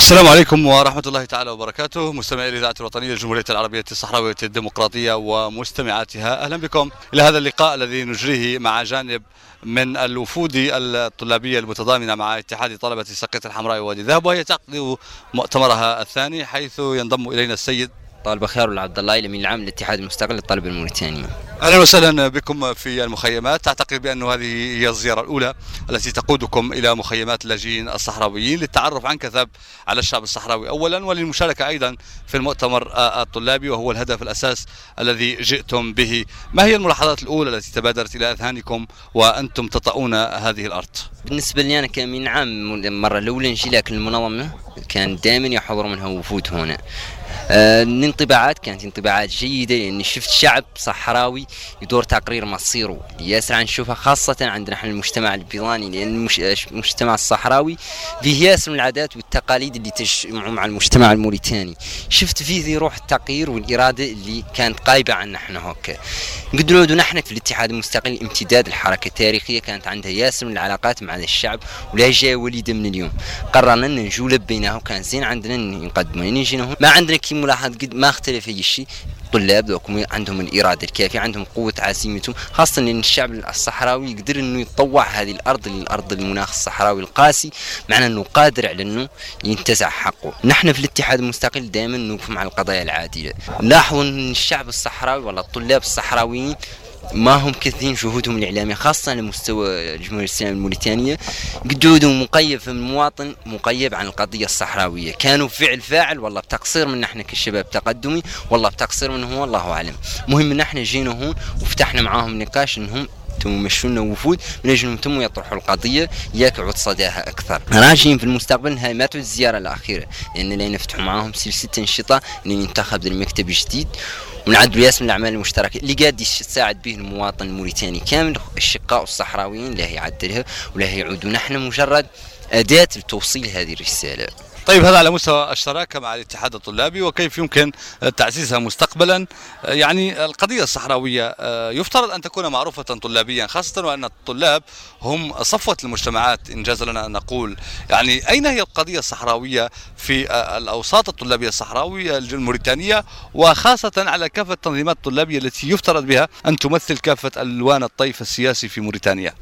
السلام عليكم ورحمة الله تعالى وبركاته. مستمعي الإذاعة الوطنية الجمهورية العربية الصحراوية الديمقراطية ومستمعاتها. أهلا بكم. إلى هذا اللقاء الذي نجريه مع جانب من الوفود الطلابية المتضامنة مع اتحاد طلبة سقيط الحمراء وادي الذهب وهي تعقد مؤتمرها الثاني حيث ينضم إلينا السيد طالب خير عبد الله الامين العام للاتحاد المستقل للطلبه الموريتاني. أهلا وسهلا بكم في المخيمات، تعتقد بأن هذه هي الزيارة الأولى التي تقودكم إلى مخيمات اللاجئين الصحراويين للتعرف عن كثب على الشعب الصحراوي اولا وللمشاركة أيضا في المؤتمر الطلابي وهو الهدف الأساس الذي جئتم به، ما هي الملاحظات الأولى التي تبادرت إلى أذهانكم وأنتم تطؤون هذه الأرض؟ بالنسبة لي أنا كامين عام المره الأولى نجي لكن المنظمه كان دائما يحضر منها وفود هنا. آه الانطباعات كانت انطباعات جيدة لاني شفت شعب صحراوي يدور تقرير مصيره. ياسر نشوفها خاصة عندنا إحنا المجتمع البيضاني لأن المجتمع الصحراوي فيه ياسر من العادات والتقاليد اللي تجمعوا مع المجتمع الموريتاني. شفت فيه ذي روح التغيير والإرادة اللي كانت غايبه عنا إحنا هكا نقدروا نحن في الاتحاد المستقل امتداد الحركة التاريخية كانت عندها ياسر من العلاقات مع الشعب ولا جاية وليدة من اليوم. قررنا أن نجو لبيناه وكان زين عندنا نقدمه نجي ما عندنا كي ملاحظ قد ما اختلف اي شيء طلاب ذوكم عندهم الإرادة الكافية عندهم قوة عزيمتهم خاصة إن الشعب الصحراوي يقدر إنه يتطوع هذه الأرض للأرض المناخ الصحراوي القاسي معنى إنه قادر على إنه ينتزع حقه. نحن في الاتحاد المستقل دائما نوقف مع القضايا العادله نلاحظ إن الشعب الصحراوي ولا الطلاب الصحراويين ما هم كثيرين جهودهم الإعلامية خاصة على مستوى الجمهورية الإسلامية الموريتانية. جهودهم مقيب في المواطن مقيب عن القضية الصحراوية. كانوا فعل فاعل والله بتقصير من إحنا كشباب تقدمي والله بتقصير منهم والله أعلم. مهم إن إحنا جينا هون وفتحنا معاهم نقاش إنهم تمشون وفود من أجل تم يطرحوا القضية يقعد صداها أكثر. راجين في المستقبل هاي ما تعود الزيارة الأخيرة. لأن لا نفتحوا معاهم سلسلة أنشطة ان ينتخب المكتب جديد ونعدلوا ياسم الأعمال المشتركة اللي قاعد يساعد به المواطن الموريتاني كامل الشقاء الصحراويين لا يعدلها ولا يعودوا نحن مجرد أداة لتوصيل هذه الرسالة. طيب هذا على مستوى الشراكة مع الاتحاد الطلابي وكيف يمكن تعزيزها مستقبلا؟ يعني القضية الصحراوية يفترض أن تكون معروفة طلابيا خاصة وأن الطلاب هم صفوة المجتمعات إن جاز لنا أن نقول. يعني أين هي القضية الصحراوية في الأوساط الطلابية الصحراوية الموريتانية وخاصة على كافة التنظيمات الطلابية التي يفترض بها أن تمثل كافة ألوان الطيف السياسي في موريتانيا؟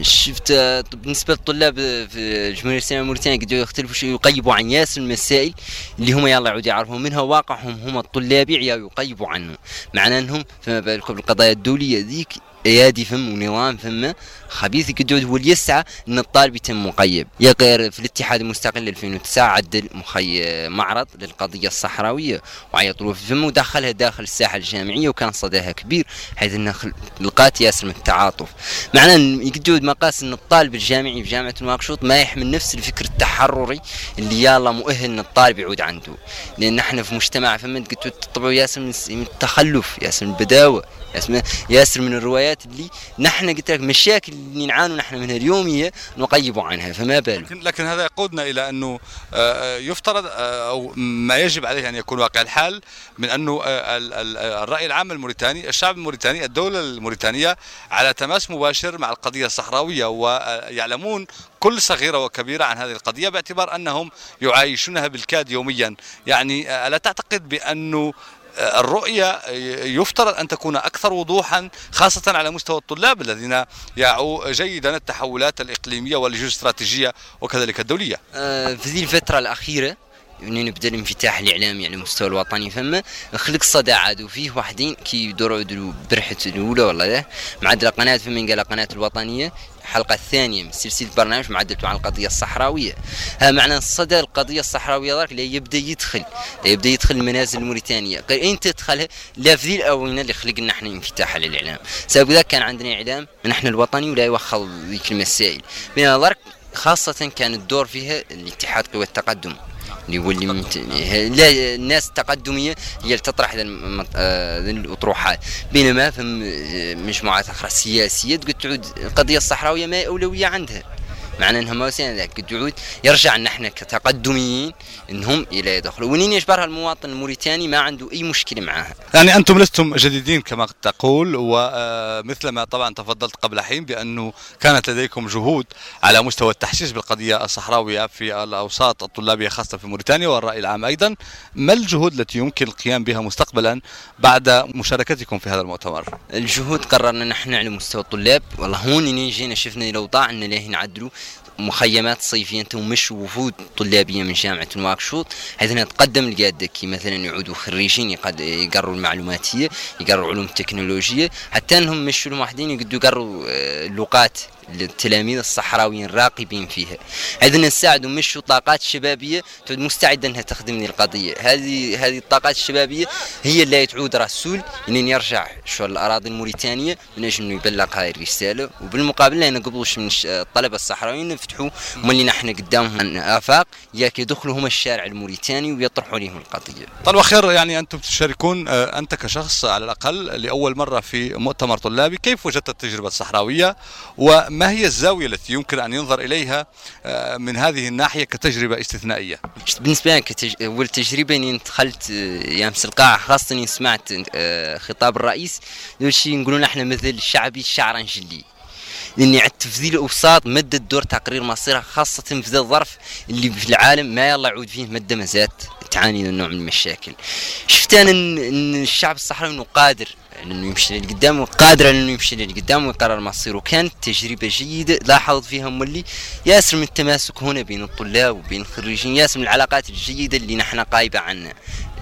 شفت بالنسبة للطلاب في الجمهوريه الاسلاميه الموريتانية قد يختلفوا يقيبوا عن ياس المسائل اللي هم يلا يعودوا يعرفوا منها واقعهم هم الطلابي يقيبوا عنه معناه أنهم فما بالكم بالقضايا الدولية ذيك إيادي فم ونظام فم خبيث قدود هو اللي يسعى ان الطالب يتم مقيب. يا غير في الاتحاد المستقل 2009 عدل مخي معرض للقضية الصحراوية. وعيطوا في فم ودخلها داخل الساحة الجامعية وكان صداها كبير حيث انها لقات ياسر من التعاطف. معناه يقدود مقاس ان الطالب الجامعي في جامعة نواكشوط ما يحمل نفس الفكر التحرري اللي يلا مؤهل ان الطالب يعود عنده. لأن إحنا في مجتمع فهمت قلت تطبعوا ياسر من التخلف ياسر من البداوة ياسر من الروايات اللي نحن قلت لك مشاكل اللي نعانوا نحن منها اليوميه نقيب عنها فما بالك؟ لكن, لكن هذا يقودنا إلى أنه يفترض أو ما يجب عليه أن يكون واقع الحال من أنه الرأي العام الموريتاني الشعب الموريتاني الدولة الموريتانية على تماس مباشر مع القضية الصحراوية ويعلمون كل صغيرة وكبيرة عن هذه القضية باعتبار أنهم يعايشونها بالكاد يوميا. يعني ألا تعتقد بأنه الرؤية يفترض أن تكون أكثر وضوحا خاصة على مستوى الطلاب الذين يعوا جيدا التحولات الإقليمية والجيوستراتيجية وكذلك الدولية. في هذه الفترة الأخيرة يعني نبدأ الانفتاح الإعلامي على المستوى الوطني فما خلق صدى عاد وفيه واحدين كي يدوروا برحة الأولى والله معدل قناه فما قال قناه الوطنية الحلقة الثانية من سلسلة برنامج معدل عن القضية الصحراوية. ها معنى صدى القضية الصحراوية ذاك اللي يبدأ يدخل يبدأ يدخل المنازل الموريتانية. انت تدخلها لا في ذي الآونة اللي خلقنا إحنا انفتاح على الإعلام سبب ذاك كان عندنا إعلام من إحنا الوطني ولا يوخل ذيك المسائل. بين نظرك خاصة كان الدور فيها الاتحاد قوى التقدم. اللي يولي ممت... لا الناس التقدمية هي اللي تطرح الاطروحات بينما في مجموعات أخرى سياسية تقول تعود القضية الصحراوية ما أولوية عندها. معنى أنهم وصلنا ذاك الجهود يرجع أن إحنا كتقدميين إنهم إلى يدخلوا ونين يجبرها المواطن الموريتاني ما عنده أي مشكلة معها يعني أنتم لستم جديدين كما تقول ومثل ما طبعا تفضلت قبل حين بأنه كانت لديكم جهود على مستوى التحسيس بالقضية الصحراوية في الأوساط الطلابية خاصة في موريتانيا والرأي العام أيضا. ما الجهود التي يمكن القيام بها مستقبلا بعد مشاركتكم في هذا المؤتمر؟ الجهود قررنا نحن على مستوى الطلاب. والله هون جينا شفنا الاوضاع إن ليه نعدلوا. مخيمات صيفية ومش وفود طلابية من جامعة نواكشوط حيث نتقدم القادة مثلا يعودوا خريجين يقروا المعلوماتية يقروا علوم التكنولوجية حتى أنهم مش واحدين يقدروا يقروا آه، اللغات للتلاميذ الصحراويين الراقبين فيها. اذا نساعد مش طاقات شبابيه تعود مستعدة أنها تخدم القضية. هذه هذه الطاقات الشبابية هي اللي تعود رسول أن يرجع شو الأراضي الموريتانية من أجل أنه يبلغ هاي الرسالة. وبالمقابل لنا قبلوش من الطلبة الصحراويين يفتحوا مولي نحن قدامهم آفاق ياك يدخلوا هم الشارع الموريتاني ويطرحوا لهم القضية. طيب وخير يعني أنتم تشاركون آه، أنت كشخص على الأقل لأول مرة في مؤتمر طلابي كيف وجدت التجربة الصحراوية؟ و ما هي الزاوية التي يمكن أن ينظر إليها آه، من هذه الناحية كتجربة استثنائية؟ بالنسبة لي كتج... أول تجربة إني دخلت أيام القاعة خاصة إني سمعت آه، خطاب الرئيس أول شيء نقولون إحنا مثل شعبي شعرا جلي لاني في ذي الاوساط مدة دور تقرير مصيرها خاصة في ذا الظرف اللي في العالم ما يلا يعود فيه مدة مازالت تعاني من نوع من المشاكل. شفت أنا إن الشعب الصحراوي إنه قادر إنه يمشي للقدام وقادر على إنه يمشي للقدام ويقرر مصيره وكانت تجربة جيدة لاحظت فيها مولي ياسر من التماسك هنا بين الطلاب وبين الخريجين. ياسر من العلاقات الجيدة اللي نحن قايبة عنها.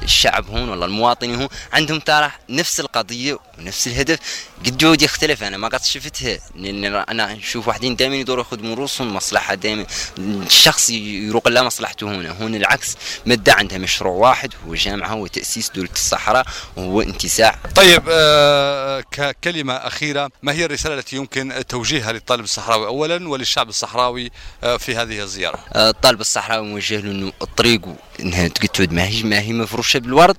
الشعب هون والله المواطنين هون عندهم ترى نفس القضية ونفس الهدف. قد جود يختلف. أنا ما قد شفتها. لأن أنا نشوف واحدين دائما يدوروا يخدموا رؤوسهم مصلحة دائما الشخص يروق له مصلحته هنا. هون العكس. مدة عندها مشروع واحد هو جامعة هو تاسيس دولة الصحراء وهو انتساع طيب آه ككلمه أخيرة. ما هي الرسالة التي يمكن توجيهها للطالب الصحراوي اولا وللشعب الصحراوي آه في هذه الزيارة؟ آه الطالب الصحراوي موجه له إنه الطريق إنها تقعد ما هي ما هي مفروشه بالورد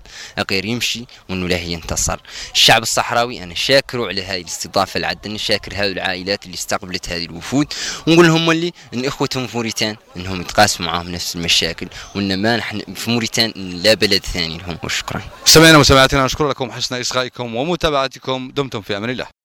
غير يمشي وإنه لا ينتصر. الشعب الصحراوي أنا شاكر على هذه الاستضافة اللي شاكر هذه العائلات اللي استقبلت هذه الوفود. ونقول لهم اللي إن إخوتهم في موريتان إنهم يتقاسموا معاهم نفس المشاكل. وإن ما نحن في موريتان لا بلد ثاني لهم. وشكرا. سمعنا وسمعتنا نشكر لكم حسن إصغائكم ومتابعتكم دمتم في أمان الله.